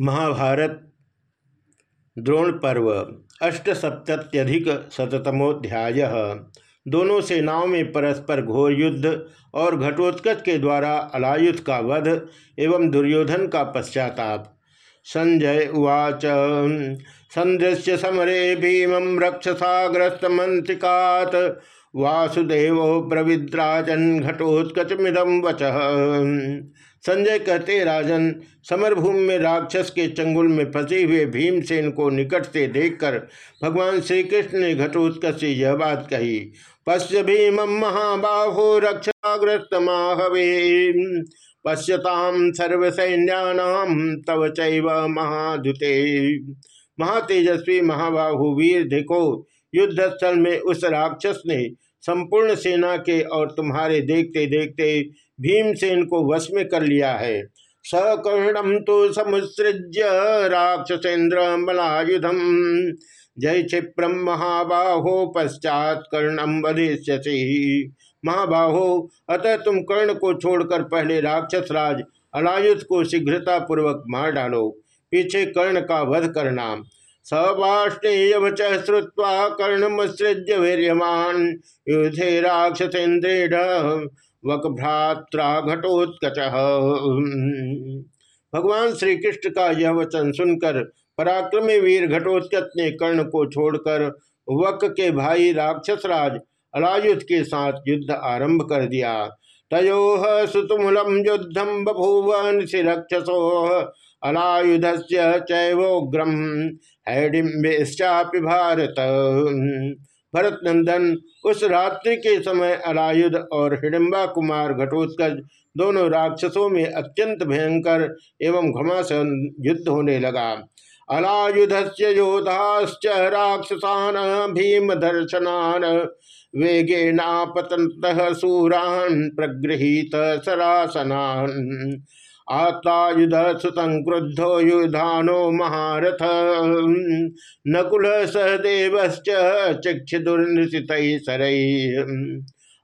महाभारत, द्रोण पर्व, अष्टसप्तत्यधिक शतमोध्याय दोनों सेनाओं में परस्पर घोर युद्ध और घटोत्कच के द्वारा अलायुध का वध एवं दुर्योधन का पश्चाताप। संजय उवाच, संदृश्य समरे भीमं रक्षसाग्रस्त मंत्रिकात वासुदेव प्रविद्राजन घटोत्कच मिदम वच। संजय कहते, राजन, समरभूमि में राक्षस के चंगुल में फंसे हुए भीमसेन को निकट से देखकर भगवान श्री कृष्ण ने घटोत्कच से यह बात कही, पश्य भीम महाबाहो रक्षाग्रस्त माहवे। पश्यताम सर्वसैन्यानाम तव चैव महादुते। महातेजस्वी महाबाहु वीर, देखो, युद्धस्थल में उस राक्षस ने संपूर्ण सेना के और तुम्हारे देखते देखते भीमसेन को वश में कर लिया है। सकर्णम तो समुसृज्य राक्षसेन्द्र मलायुधम जय क्षिप्रम महाबाहो पश्चात कर्णम वधिष्यसी महाबाहो, अतः तुम कर्ण को छोड़कर पहले राक्षस राज अलायुध को शीघ्रता पूर्वक मार डालो। पीछे कर्ण का वध करना। सबाष्णेयवच श्रुवा कर्णमुसृज्य वीर्यमान। युद्धे राक्षसेन्द्रेण वक भ्रात्रा घटोत्कच भगवान श्री कृष्ण का यह वचन सुनकर पराक्रमी वीर घटोत्कच ने कर्ण को छोड़कर वक के भाई राक्षसराज अलायुध के साथ युद्ध आरंभ कर दिया। तयो सुतुमूलम युद्धम बभूव रक्षसो अलायुध से चैवोग्रम हैडिम्बेश्चापि भारत। भरत नंदन उस रात्रि के समय अलायुध और हिडिम्बा कुमार घटोत्कच दोनों राक्षसों में अत्यंत भयंकर एवं घमासन युद्ध होने लगा। अलायुध से योधाश्च राक्षसान भीम दर्शनान वेगेनापतंत सूरान प्रगृहित सरासनान। सुतंक्रुद्धो युधानो महारथ। नकुल सहदेवश्च चिक्षुर्निशित सरई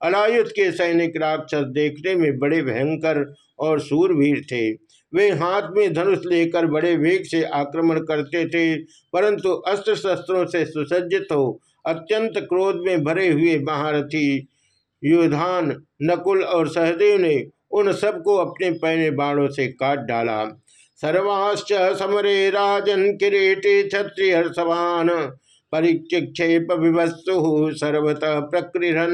अलायुध के सैनिक राक्षस देखने में बड़े भयंकर और सूरवीर थे। वे हाथ में धनुष लेकर बड़े वेग से आक्रमण करते थे, परंतु अस्त्र शस्त्रों से सुसज्जित हो, अत्यंत क्रोध में भरे हुए महारथी युधान, नकुल और सहदेव ने उन सबको अपने पैने बाणों से काट डाला। सर्वाश्च समरे राजन किरीटी क्षत्रिय समान। परिचिक्षेप विवस्तु सर्वतः प्रकृहन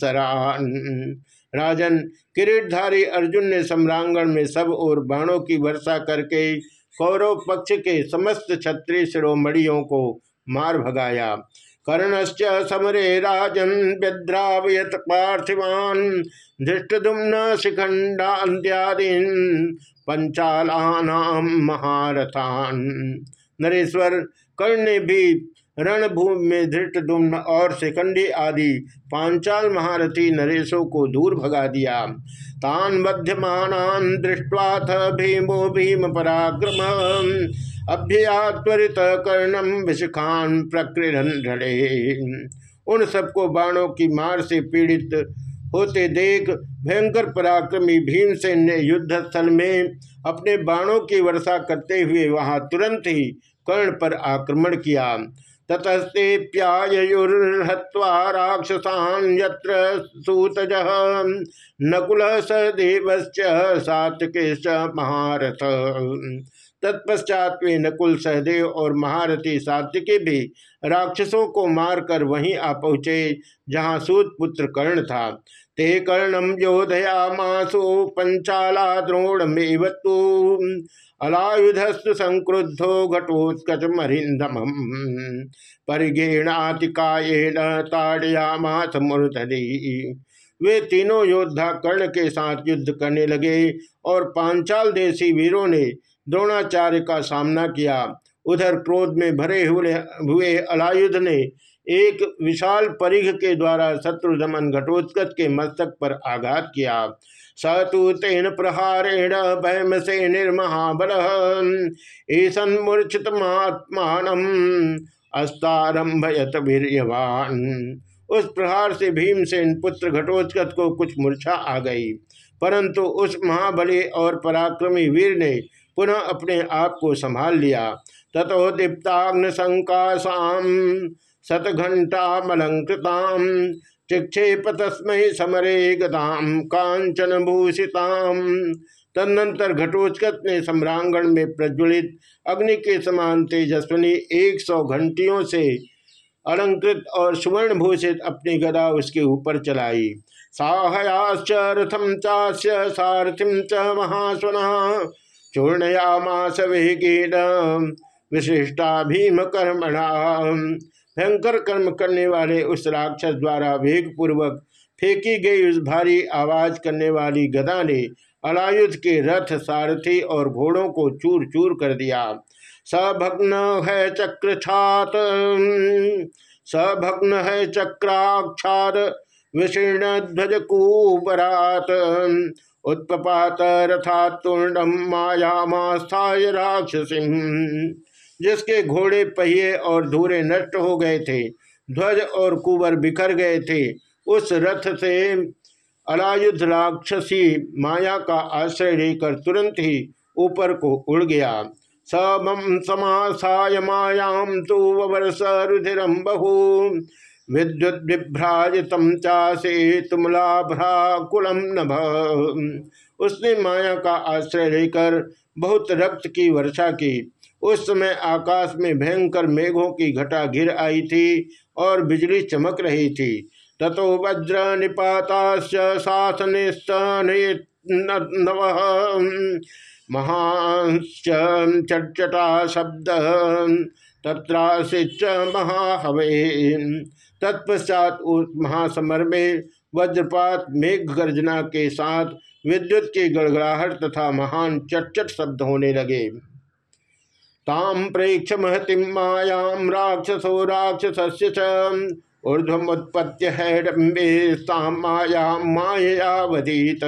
सरान। राजन किरीटधारी अर्जुन ने सम्रांगण में सब और बाणों की वर्षा करके कौरव पक्ष के समस्त क्षत्रिय शिरोमणियों को मार भगाया। कर्णश्च समरे राजन व्यद्रावयत पार्थिवान धृष्टुम्न शिखंडाद्यादीन पंचालानाम महारथान। नरेश्वर, कर्ण ने भी रणभूमि में धृष्टुम्न और शिखंडी आदि पांचाल महारथी नरेशों को दूर भगा दिया। तान मध्यमान दृष्टवाथ भीमो भीम पराक्रम अभ्या त्वरित कर्णम विशिखान प्रकृ उन सबको बाणों की मार से पीड़ित होते देख, भयंकर पराक्रमी भीमसेन ने युद्ध स्थल में अपने बाणों की वर्षा करते हुए वहाँ तुरंत ही कर्ण पर आक्रमण किया। ततस्ते प्यायुर्हत्वा राक्षसान यत्र सूतज, नकुल सदेवश्च सातकेश महारथ। तत्पश्चात वे नकुल, सहदेव और महारथी सात्विकी भी राक्षसों को मारकर वहीं आ पहुँचे, जहाँ सूत पुत्र कर्ण था। ते कर्णम योधयामासु पंचाला द्रोणमेवतु अलायुधस्तु संक्रुद्धो घटोत्कच मरिंदम परिगेणातिकायेन ताड़यामास मूर्धनि। वे तीनों योद्धा कर्ण के साथ युद्ध करने लगे और पांचाल देशी वीरों ने द्रोणाचार्य का सामना किया। उधर क्रोध में भरे हुए हुए अलायुध ने एक विशाल परिघ के द्वारा शत्रु दमन घटोत्कच के मस्तक पर आघात किया। सतु तेन प्रहारेण भयम से निर्महाबल ईसन मूर्छित महात्मान अस्तारंभयत वीरवान उस प्रहार से भीमसेन पुत्र घटोत्कच को कुछ मूर्छा आ गई। परंतु उस महाबली और पराक्रमी वीर ने पुनः अपने आप को संभाल लिया। ततो दीप्ताग्न संकाशाम शतघंटामलंकृताम चिक्षेप तस्मय समरे गदाम कांचन भूषिताम तदनंतर घटोत्कच ने सम्रांगण में प्रज्वलित अग्नि के समान तेजस्वनी एक सौ घंटियों से अलंकृत और सुवर्ण भूषित अपनी गदा उसके ऊपर चलाई। साहयाश्च रथम चास्य सारथिम च महास्वना चूर्णयामास वेगेन विशिष्टा भीम कर्मणा। भयंकर कर्म करने वाले उस राक्षस द्वारा वेग पूर्वक फेंकी गई उस भारी आवाज़ करने वाली गदा ने अलायुध के रथ, सारथी और घोड़ों को चूर चूर कर दिया। सभग्न है चक्र छात सभग्न है चक्राक्षाद विशीर्ण ध्वज कुबरात उत्पात रथा तुर्णम मायामास्थाय राक्षसी। जिसके घोड़े पहिए और धूरे नष्ट हो गए थे, ध्वज और कुबर बिखर गए थे, उस रथ से अलायुध राक्षसी माया का आश्रय लेकर तुरंत ही ऊपर को उड़ गया। समम समासाय मायाम तो वर्ष रुधिरम बहु। विद्युत चासे तुमलाभ्राकुलम नभ। उसने माया का आश्रय लेकर बहुत रक्त की वर्षा की। उस समय आकाश में भयंकर मेघों की घटा घिर आई थी और बिजली चमक रही थी। ततो वज्र निपाता शासन नव चटचटा शब्द तत्राशिच महाहवे। तत्पश्चात उस महासमर में वज्रपात मेघ गर्जना के साथ विद्युत की गड़गड़ाहट तथा महान चटचट शब्द होने लगे। ताम प्रेक्ष महतिम मायाम राक्षसो राक्षस ऊर्धमुत्पत्ति है माया, मायावधीत।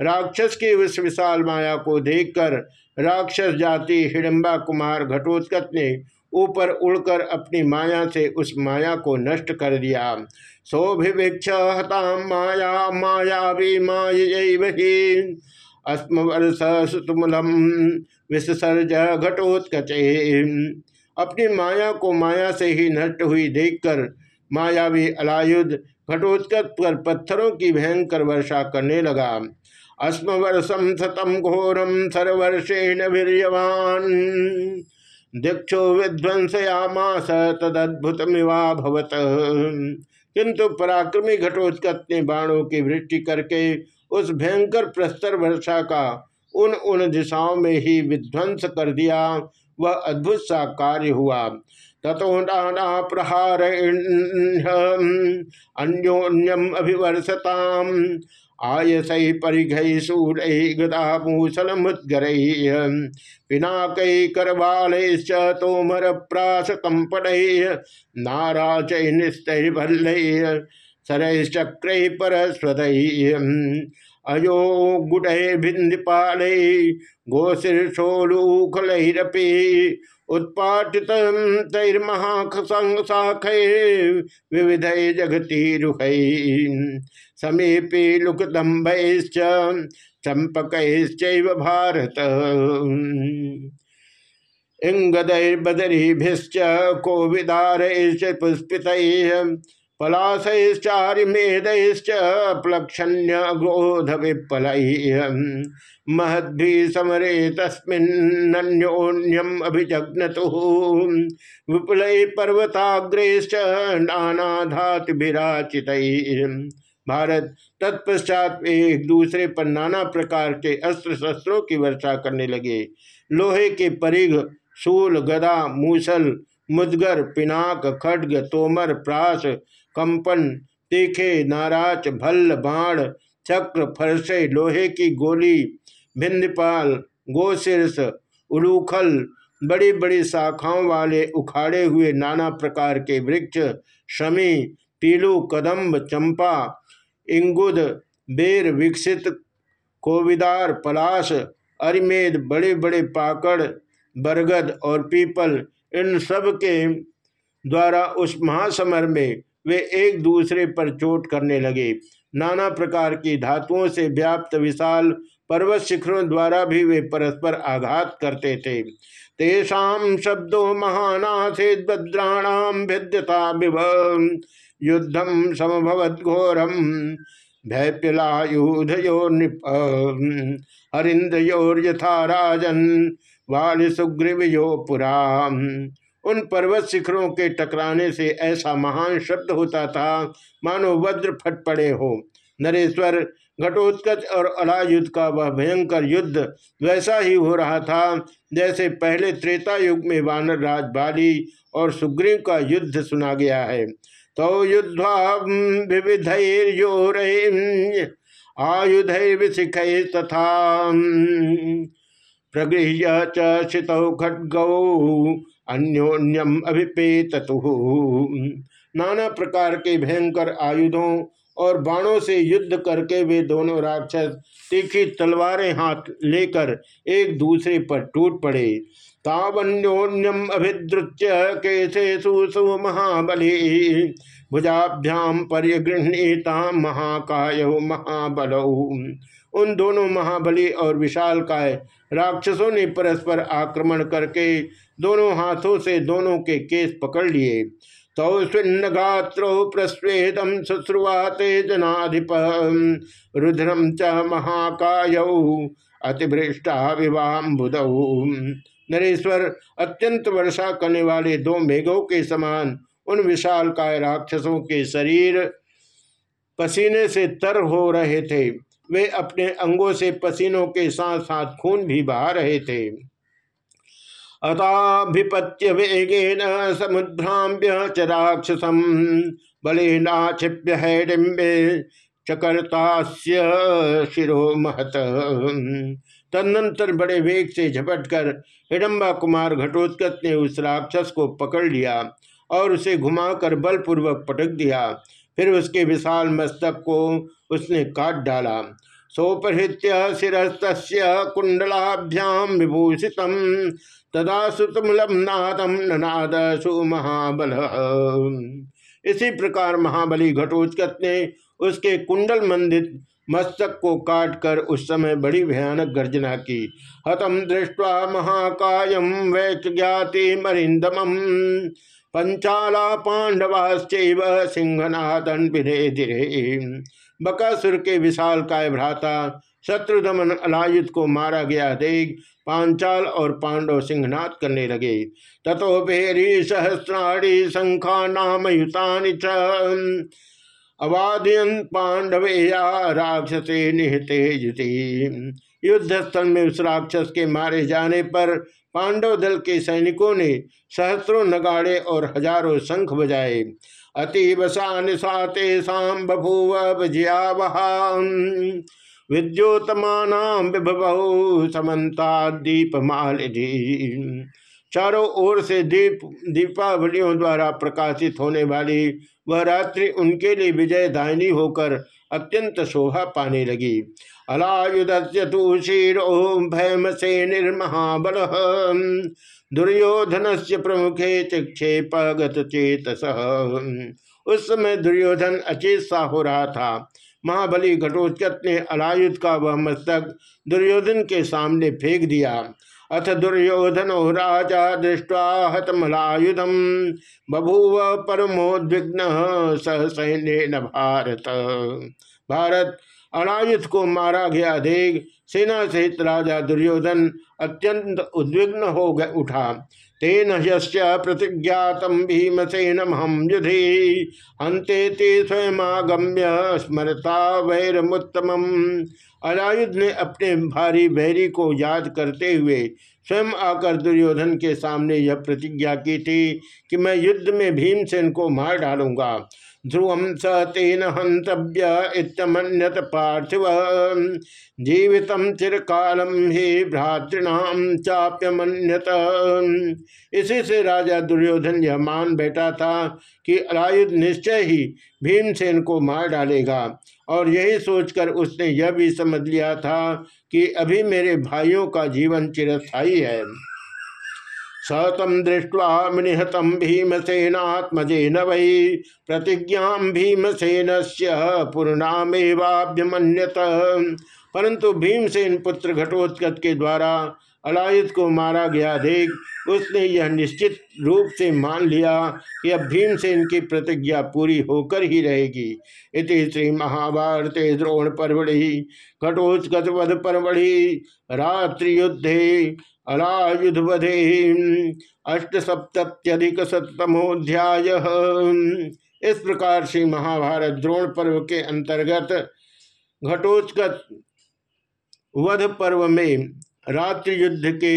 राक्षस की उस विशाल माया को देखकर राक्षस जाति हिडम्बा कुमार घटोत्कच ने ऊपर उड़कर अपनी माया से उस माया को नष्ट कर दिया। सौभिवीक्ष हताम माया माया भी मायी अस्मवर्ष सुतुमलम विसर्ज घटोत्कचे। अपनी माया को माया से ही नष्ट हुई देखकर मायावी अलायुध घटोत्कच पर पत्थरों की भयंकर वर्षा करने लगा। अस्मवर्षम सतम घोरम सर्वर्षेण वीरवान दीक्षो विध्वंसयामास तदद्भुतमिवाभवत किंतु पराक्रमी घटोत्कच ने बाणों की वृष्टि करके उस भयंकर प्रस्तर वर्षा का उन उन दिशाओं में ही विध्वंस कर दिया, वह अद्भुत सा कार्य हुआ। तथो नाना प्रहार अन्योन्यम अभिवर्षताम। आयसई परिघई सूर गदा मूसल मुद्गर। पिनाकई करवाल तोमर प्रास कंपन नाराचय निस्तैर्भल्ल सरैश्चक्र परस्वद। अयो गुडे भिंदपाल गोशीर्षोलूखलरपी उत्पाटित तैर्महाशाख विविध जगती रुख समीपे लुकदम्भैश्च चंपकैश्च भारत। इंगदैर्बदरीभिश्च, कोविदारैश्च, पुष्पितैः पलाशैश्चारिमेदैश्च प्लक्षण्य ग्रोध विप्ल महद्भि समरे तस्मिन्नन्योन्यम अभिजग्नतु, विपुल पर्वताग्रेश्च, नानाधातुभिराचित। भारत तत्पश्चात एक दूसरे पर नाना प्रकार के अस्त्र शस्त्रों की वर्षा करने लगे। लोहे के परिघ, शूल, गदा, मूसल, मुदगर, पिनाक, खड्ग, तोमर, प्रास, कंपन, तीखे नाराच भल्ल, बाण, चक्र, फरसे, लोहे की गोली, भिंदपाल गोशीर्ष उलूखल बड़ी बड़ी शाखाओं वाले उखाड़े हुए नाना प्रकार के वृक्ष, शमी, पीलू, कदम्ब, चंपा इंगुद, बेर विकसित, कोविदार, पलाश, अरिमेद बड़े बड़े पाकड़, बरगद और पीपल, इन सब के द्वारा उस महासमर में वे एक दूसरे पर चोट करने लगे। नाना प्रकार की धातुओं से व्याप्त विशाल पर्वत शिखरों द्वारा भी वे परस्पर आघात करते थे। तेषा शब्दों महानाथे भद्राणाम भिद्यता विभ युद्धम समभवत घोरम भयपिलायुधयो नृप हरिंद्रयोर्यथा राजन वाल सुग्रीवयो पुरा। उन पर्वत शिखरों के टकराने से ऐसा महान शब्द होता था, मानो वज्र फट पड़े हो। नरेश्वर घटोत्कच और अलायुद्ध का वह भयंकर युद्ध वैसा ही हो रहा था, जैसे पहले त्रेता युग में वानर राज बाली और सुग्रीव का युद्ध सुना गया है। तो युद्धा विविध आयुध तथा प्रगृह्य चितौ खड्गौ अन्योन्यम अभिपेत नाना प्रकार के भयंकर आयुधों और बाणों से युद्ध करके वे दोनों राक्षस तीखी तलवारें हाथ लेकर एक दूसरे पर टूट पड़े। तावन्योन्यम अभिद्रुत्य कैसे सुसु महाबली भुजाभ्याम परिगृहता महाकाय महाबल। उन दोनों महाबली और विशाल काय राक्षसों ने परस्पर आक्रमण करके दोनों हाथों से दोनों के केस पकड़ लिए। तौ स्विन्न गात्रो प्रस्वेदम शुश्रुवाते जनाधिप रुद्रम च महाकाय अतिभृष्टा विवाम्बुद नरेश्वर, अत्यंत वर्षा करने वाले दो मेघों के समान, उन विशाल काय राक्षसों के शरीर पसीने से तर हो रहे थे। वे अपने अंगों से पसीनों के साथ साथ खून भी बहा रहे थे। अताभिपत्य वेगेन समुद्राम्य च राक्षसम बलेनाक्षिप्य हैडिम्बे चकर्तास्य शिरो महत तदनंतर बड़े वेग से झपटकर हिडम्बा कुमार घटोत्कच ने उस राक्षस को पकड़ लिया और उसे घुमाकर बलपूर्वक पटक दिया। फिर उसके विशाल मस्तक को उसने काट डाला। सोपहृत्य शिस्त कुंडलाभ्याम विभूषित तदा सुतमलम नादम ननाद सुमहाबल इसी प्रकार महाबली घटोत्कच ने उसके कुंडल मंदित मस्तक को काट कर उस समय बड़ी भयानक गर्जना की। हतम दृष्टवा महाकायम वैच ज्ञाति मरिंदम पंचाला पांडवाश्चैव सिंहनादन धीरे बकासुर के विशाल काय भ्राता, शत्रुदमन अलायुत को मारा गया देख पांचाल और पांडव सिंहनाथ करने लगे। तथो भेरी सहस्राणी शंखा नाम युतानि अवादयन पांडवे या राक्षसे निहते युति युद्ध स्थल में उस राक्षस के मारे जाने पर पांडव दल के सैनिकों ने सहस्रों नगाड़े और हज़ारों शंख बजाए। अतीब साते शाम बभूव विद्योतमानाम विभव समन्ता दीप मालिनी चारों ओर से दीप, दीपावलियों द्वारा प्रकाशित होने वाली वह रात्रि उनके लिए विजय दायनी होकर अत्यंत शोभा पाने लगी। अलायुध तो ओम भयम से निर्महाबल। दुर्योधन से प्रमुखे चिक्षेप चेत उस समय दुर्योधन अचेत सा हो रहा था। महाबली घटोत्कच ने अलायुध का वह मस्तक दुर्योधन के सामने फेंक दिया। अथ दुर्योधन, राजा दृष्टवा हतमलायुधम। बभूव परमोद्विग्न सह सैन्य भारत। भारत अनायुध को मारा गया। देख सेना सहित राजा दुर्योधन अत्यंत उद्विग्न हो गए उठा। तेन यस्य प्रतिज्ञातम भीमसेन हम युधि। हंते ते स्वयंगम्य स्मरता वैरमुत्तम अनायुध ने अपने भारी भैरी को याद करते हुए स्वयं आकर दुर्योधन के सामने यह प्रतिज्ञा की थी कि मैं युद्ध में भीमसेन को मार डालूँगा। ध्रुवम स तेन हंतव्य इतमन्यत पार्थिव। जीवित चिरकालम ही भ्रातृणाम चाप्यमन्यत। इसी से राजा दुर्योधन, यह मान बैठा था कि अलायुध निश्चय ही भीमसेन को मार डालेगा और यही सोचकर उसने यह भी समझ लिया था कि अभी मेरे भाइयों का जीवन चिरस्थायी है। सतम दृष्ट्वा निहतम भीमसेनात्मजेन वै। प्रतिज्ञा भीमसेन से पूर्णामेवाभ्यमन्यत। परंतु भीमसेन पुत्र घटोत्कच के द्वारा अलायुत को मारा गया देख, उसने यह निश्चित रूप से मान लिया कि अब भीमसेन की प्रतिज्ञा पूरी होकर ही रहेगी। इति श्री महाभारत द्रोण परवड़ी, घटोत्कच वध परवड़ी रात्रि युद्धे अलायुध वधे अष्ट सप्तत्यधिक शतमोध्याय इस प्रकार से महाभारत द्रोण पर्व के अंतर्गत घटोत्कच वध पर्व में रात्रि युद्ध के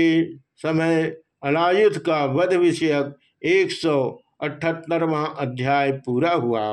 समय अलायुध का वध विषयक एक सौ अठहत्तरवा अध्याय पूरा हुआ।